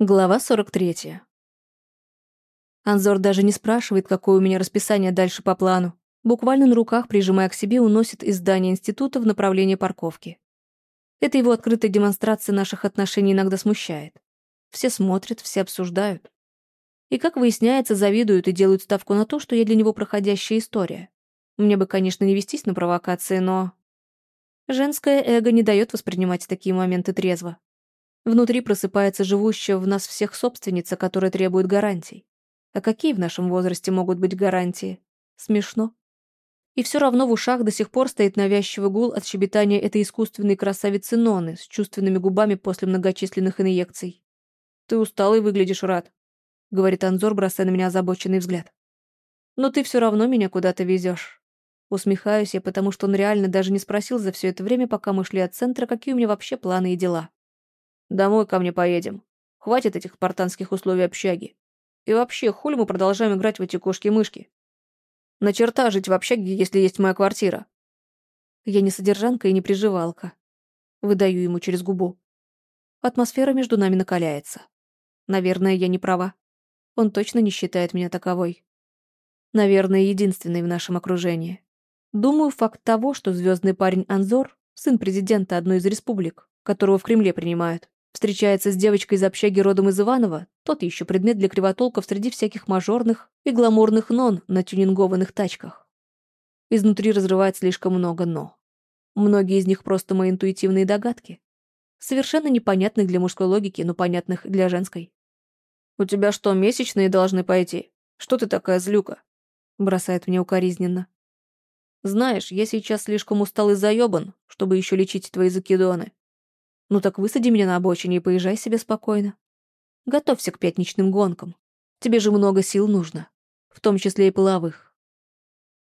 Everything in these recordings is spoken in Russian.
Глава 43. Анзор даже не спрашивает, какое у меня расписание дальше по плану. Буквально на руках, прижимая к себе, уносит из здания института в направлении парковки. Это его открытая демонстрация наших отношений иногда смущает. Все смотрят, все обсуждают. И, как выясняется, завидуют и делают ставку на то, что я для него проходящая история. Мне бы, конечно, не вестись на провокации, но... Женское эго не дает воспринимать такие моменты трезво. Внутри просыпается живущая в нас всех собственница, которая требует гарантий. А какие в нашем возрасте могут быть гарантии? Смешно. И все равно в ушах до сих пор стоит навязчивый гул от щебетания этой искусственной красавицы Ноны с чувственными губами после многочисленных инъекций. «Ты усталый выглядишь, рад», — говорит Анзор, бросая на меня озабоченный взгляд. «Но ты все равно меня куда-то везешь. Усмехаюсь я, потому что он реально даже не спросил за все это время, пока мы шли от центра, какие у меня вообще планы и дела. Домой ко мне поедем. Хватит этих спартанских условий общаги. И вообще, хули мы продолжаем играть в эти кошки-мышки? На черта жить в общаге, если есть моя квартира. Я не содержанка и не приживалка. Выдаю ему через губу. Атмосфера между нами накаляется. Наверное, я не права. Он точно не считает меня таковой. Наверное, единственный в нашем окружении. Думаю, факт того, что звездный парень Анзор, сын президента одной из республик, которого в Кремле принимают, встречается с девочкой из общаги родом из Иванова, тот еще предмет для кривотолков среди всяких мажорных и гламурных нон на тюнингованных тачках. Изнутри разрывает слишком много «но». Многие из них просто мои интуитивные догадки. Совершенно непонятных для мужской логики, но понятных для женской. «У тебя что, месячные должны пойти? Что ты такая злюка?» Бросает мне укоризненно. «Знаешь, я сейчас слишком устал и заебан, чтобы еще лечить твои закидоны. Ну так высади меня на обочине и поезжай себе спокойно. Готовься к пятничным гонкам. Тебе же много сил нужно, в том числе и половых.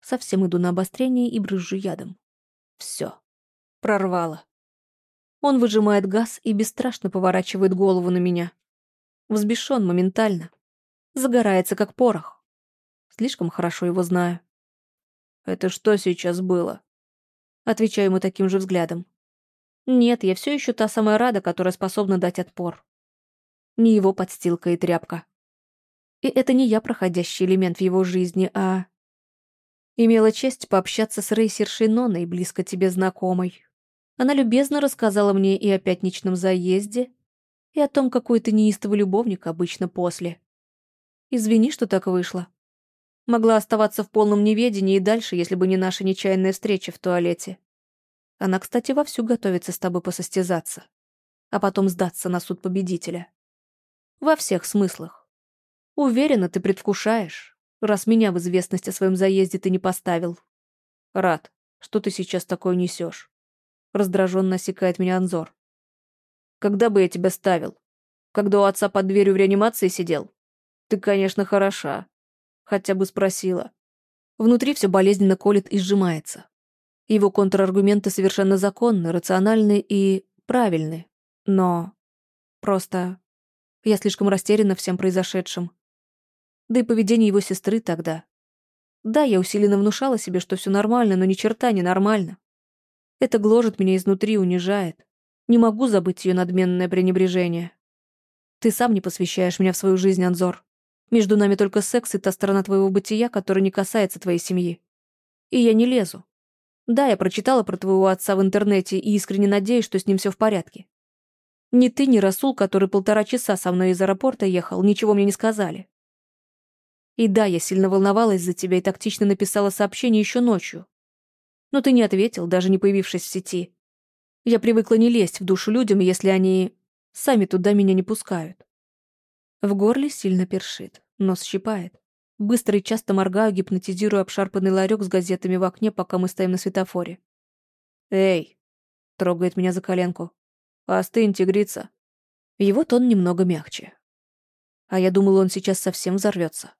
Совсем иду на обострение и брызжу ядом. Все. Прорвало. Он выжимает газ и бесстрашно поворачивает голову на меня. Взбешен моментально. Загорается, как порох. Слишком хорошо его знаю. «Это что сейчас было?» Отвечаю ему таким же взглядом. Нет, я все еще та самая Рада, которая способна дать отпор. Не его подстилка и тряпка. И это не я проходящий элемент в его жизни, а... Имела честь пообщаться с рейсершей Ноной, близко тебе знакомой. Она любезно рассказала мне и о пятничном заезде, и о том, какой ты неистовый любовник обычно после. Извини, что так вышло. Могла оставаться в полном неведении и дальше, если бы не наша нечаянная встреча в туалете. Она, кстати, вовсю готовится с тобой посостязаться, а потом сдаться на суд победителя. Во всех смыслах. Уверена, ты предвкушаешь, раз меня в известность о своем заезде ты не поставил. Рад, что ты сейчас такое несешь. Раздраженно осекает меня Анзор. Когда бы я тебя ставил? Когда у отца под дверью в реанимации сидел? Ты, конечно, хороша. Хотя бы спросила. Внутри все болезненно колет и сжимается. Его контраргументы совершенно законны, рациональны и правильны. Но просто я слишком растеряна всем произошедшим. Да и поведение его сестры тогда. Да, я усиленно внушала себе, что все нормально, но ни черта не нормально. Это гложет меня изнутри, унижает. Не могу забыть ее надменное пренебрежение. Ты сам не посвящаешь меня в свою жизнь, Анзор. Между нами только секс и та сторона твоего бытия, которая не касается твоей семьи. И я не лезу. Да, я прочитала про твоего отца в интернете и искренне надеюсь, что с ним все в порядке. Ни ты, ни Расул, который полтора часа со мной из аэропорта ехал, ничего мне не сказали. И да, я сильно волновалась за тебя и тактично написала сообщение еще ночью. Но ты не ответил, даже не появившись в сети. Я привыкла не лезть в душу людям, если они сами туда меня не пускают. В горле сильно першит, нос щипает. Быстро и часто моргаю, гипнотизируя обшарпанный ларек с газетами в окне, пока мы стоим на светофоре. «Эй!» — трогает меня за коленку. «Остынь, тигрица!» Его тон немного мягче. А я думала, он сейчас совсем взорвется.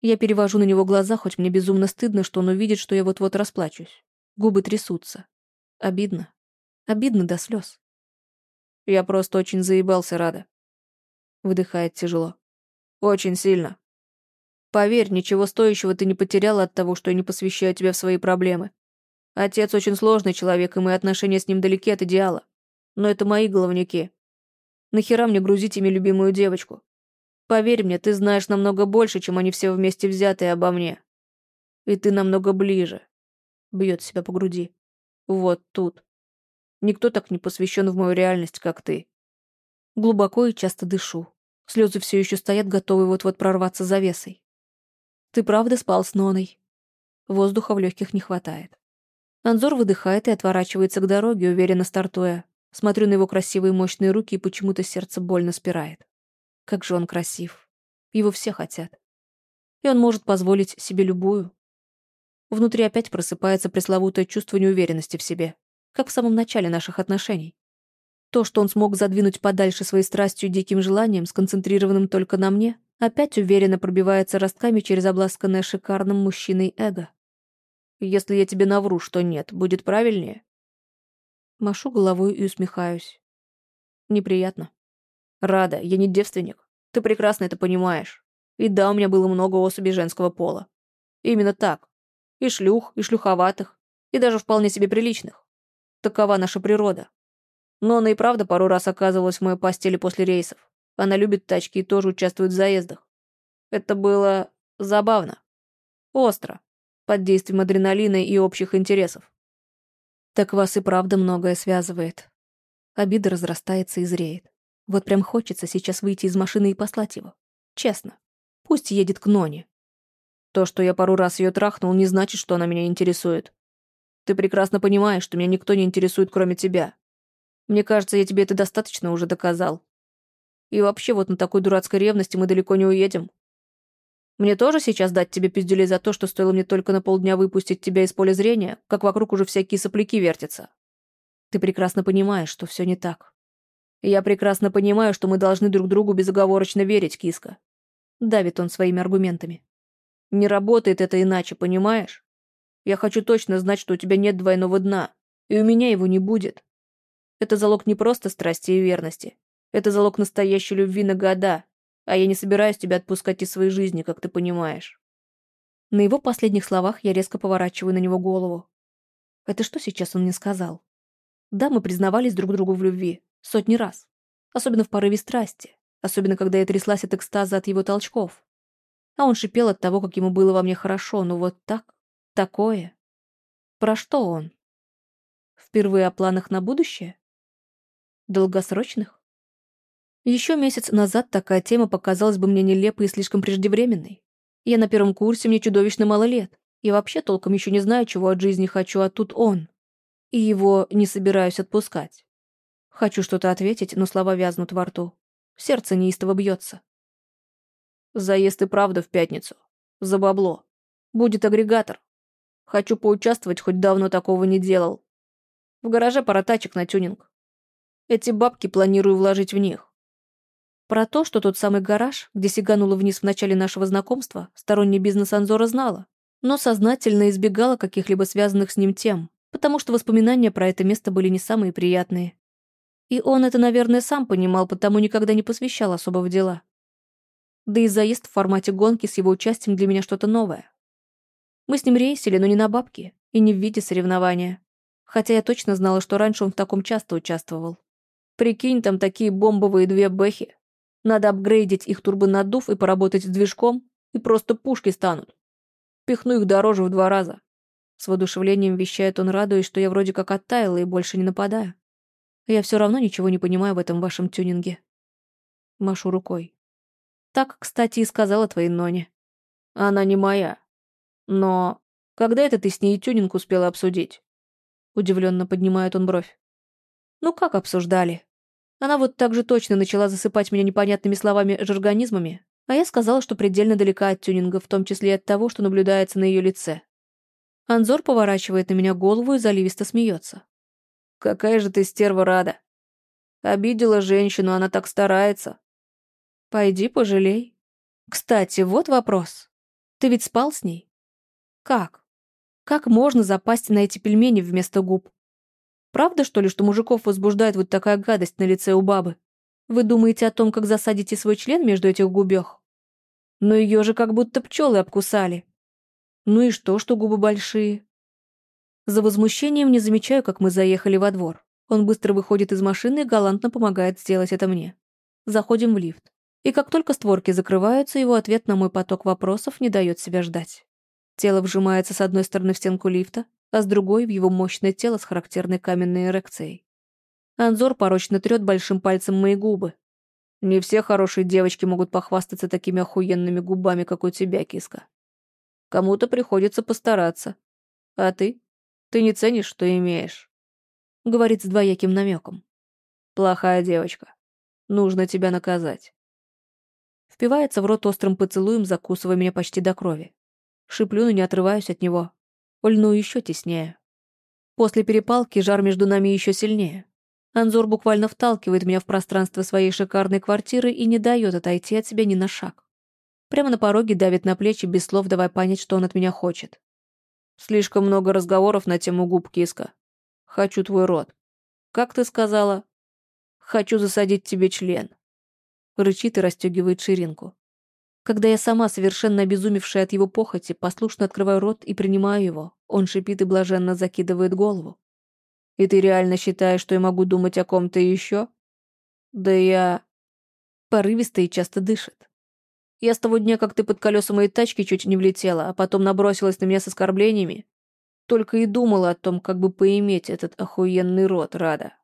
Я перевожу на него глаза, хоть мне безумно стыдно, что он увидит, что я вот-вот расплачусь. Губы трясутся. Обидно. Обидно до слез. «Я просто очень заебался, Рада», — выдыхает тяжело. «Очень сильно. Поверь, ничего стоящего ты не потеряла от того, что я не посвящаю тебя в свои проблемы. Отец очень сложный человек, и мои отношения с ним далеки от идеала. Но это мои головники. Нахера мне грузить ими любимую девочку? Поверь мне, ты знаешь намного больше, чем они все вместе взятые обо мне. И ты намного ближе. Бьет себя по груди. Вот тут. Никто так не посвящен в мою реальность, как ты. Глубоко и часто дышу. Слезы все еще стоят, готовые вот-вот прорваться завесой. Ты правда спал с Ноной? Воздуха в легких не хватает. Анзор выдыхает и отворачивается к дороге, уверенно стартуя. Смотрю на его красивые мощные руки, и почему-то сердце больно спирает. Как же он красив. Его все хотят. И он может позволить себе любую. Внутри опять просыпается пресловутое чувство неуверенности в себе, как в самом начале наших отношений. То, что он смог задвинуть подальше своей страстью и диким желанием, сконцентрированным только на мне, опять уверенно пробивается ростками через обласканное шикарным мужчиной эго. Если я тебе навру, что нет, будет правильнее? Машу головой и усмехаюсь. Неприятно. Рада, я не девственник. Ты прекрасно это понимаешь. И да, у меня было много особей женского пола. Именно так. И шлюх, и шлюховатых, и даже вполне себе приличных. Такова наша природа. Но она и правда пару раз оказывалась в моей постели после рейсов. Она любит тачки и тоже участвует в заездах. Это было забавно. Остро. Под действием адреналина и общих интересов. Так вас и правда многое связывает. Обида разрастается и зреет. Вот прям хочется сейчас выйти из машины и послать его. Честно. Пусть едет к Ноне. То, что я пару раз ее трахнул, не значит, что она меня интересует. Ты прекрасно понимаешь, что меня никто не интересует, кроме тебя. Мне кажется, я тебе это достаточно уже доказал. И вообще, вот на такой дурацкой ревности мы далеко не уедем. Мне тоже сейчас дать тебе пиздюлей за то, что стоило мне только на полдня выпустить тебя из поля зрения, как вокруг уже всякие сопляки вертятся. Ты прекрасно понимаешь, что все не так. Я прекрасно понимаю, что мы должны друг другу безоговорочно верить, киска. Давит он своими аргументами. Не работает это иначе, понимаешь? Я хочу точно знать, что у тебя нет двойного дна, и у меня его не будет. Это залог не просто страсти и верности. Это залог настоящей любви на года, а я не собираюсь тебя отпускать из своей жизни, как ты понимаешь. На его последних словах я резко поворачиваю на него голову. Это что сейчас он мне сказал? Да, мы признавались друг другу в любви. Сотни раз. Особенно в порыве страсти. Особенно, когда я тряслась от экстаза от его толчков. А он шипел от того, как ему было во мне хорошо, но вот так, такое. Про что он? Впервые о планах на будущее? Долгосрочных? Еще месяц назад такая тема показалась бы мне нелепой и слишком преждевременной. Я на первом курсе, мне чудовищно мало лет. И вообще толком еще не знаю, чего от жизни хочу, а тут он. И его не собираюсь отпускать. Хочу что-то ответить, но слова вязнут во рту. Сердце неистово бьется. Заезд и правда в пятницу. За бабло. Будет агрегатор. Хочу поучаствовать, хоть давно такого не делал. В гараже пара тачек на тюнинг. Эти бабки планирую вложить в них. Про то, что тот самый гараж, где сиганула вниз в начале нашего знакомства, сторонний бизнес Анзора знала, но сознательно избегала каких-либо связанных с ним тем, потому что воспоминания про это место были не самые приятные. И он это, наверное, сам понимал, потому никогда не посвящал особо в дела. Да и заезд в формате гонки с его участием для меня что-то новое. Мы с ним рейсили, но не на бабки и не в виде соревнования. Хотя я точно знала, что раньше он в таком часто участвовал. Прикинь, там такие бомбовые две бэхи. Надо апгрейдить их турбонаддув и поработать с движком, и просто пушки станут. Пихну их дороже в два раза. С воодушевлением вещает он, радуясь, что я вроде как оттаяла и больше не нападаю. Я все равно ничего не понимаю в этом вашем тюнинге. Машу рукой. Так, кстати, и сказала твоей Ноне. Она не моя. Но когда это ты с ней тюнинг успела обсудить? Удивленно поднимает он бровь. Ну как обсуждали? Она вот так же точно начала засыпать меня непонятными словами-жаргонизмами, а я сказала, что предельно далека от тюнинга, в том числе и от того, что наблюдается на ее лице. Анзор поворачивает на меня голову и заливисто смеется. «Какая же ты стерва рада! Обидела женщину, она так старается. Пойди пожалей. Кстати, вот вопрос. Ты ведь спал с ней? Как? Как можно запасть на эти пельмени вместо губ? Правда, что ли, что мужиков возбуждает вот такая гадость на лице у бабы? Вы думаете о том, как засадите свой член между этих губёх? Но ее же как будто пчелы обкусали. Ну и что, что губы большие? За возмущением не замечаю, как мы заехали во двор. Он быстро выходит из машины и галантно помогает сделать это мне. Заходим в лифт. И как только створки закрываются, его ответ на мой поток вопросов не дает себя ждать. Тело вжимается с одной стороны в стенку лифта, а с другой — в его мощное тело с характерной каменной эрекцией. Анзор порочно трет большим пальцем мои губы. Не все хорошие девочки могут похвастаться такими охуенными губами, как у тебя, киска. Кому-то приходится постараться. А ты? Ты не ценишь, что имеешь. Говорит с двояким намеком. Плохая девочка. Нужно тебя наказать. Впивается в рот острым поцелуем, закусывая меня почти до крови. Шиплю, но не отрываюсь от него. Льну еще теснее. После перепалки жар между нами еще сильнее. Анзор буквально вталкивает меня в пространство своей шикарной квартиры и не дает отойти от себя ни на шаг. Прямо на пороге давит на плечи, без слов давая понять, что он от меня хочет. Слишком много разговоров на тему губ, киска. Хочу твой рот. Как ты сказала? Хочу засадить тебе член. Рычит и расстегивает ширинку. Когда я сама, совершенно обезумевшая от его похоти, послушно открываю рот и принимаю его, он шипит и блаженно закидывает голову. И ты реально считаешь, что я могу думать о ком-то еще? Да я... Порывисто и часто дышит. Я с того дня, как ты под колеса моей тачки чуть не влетела, а потом набросилась на меня с оскорблениями, только и думала о том, как бы поиметь этот охуенный рот, Рада.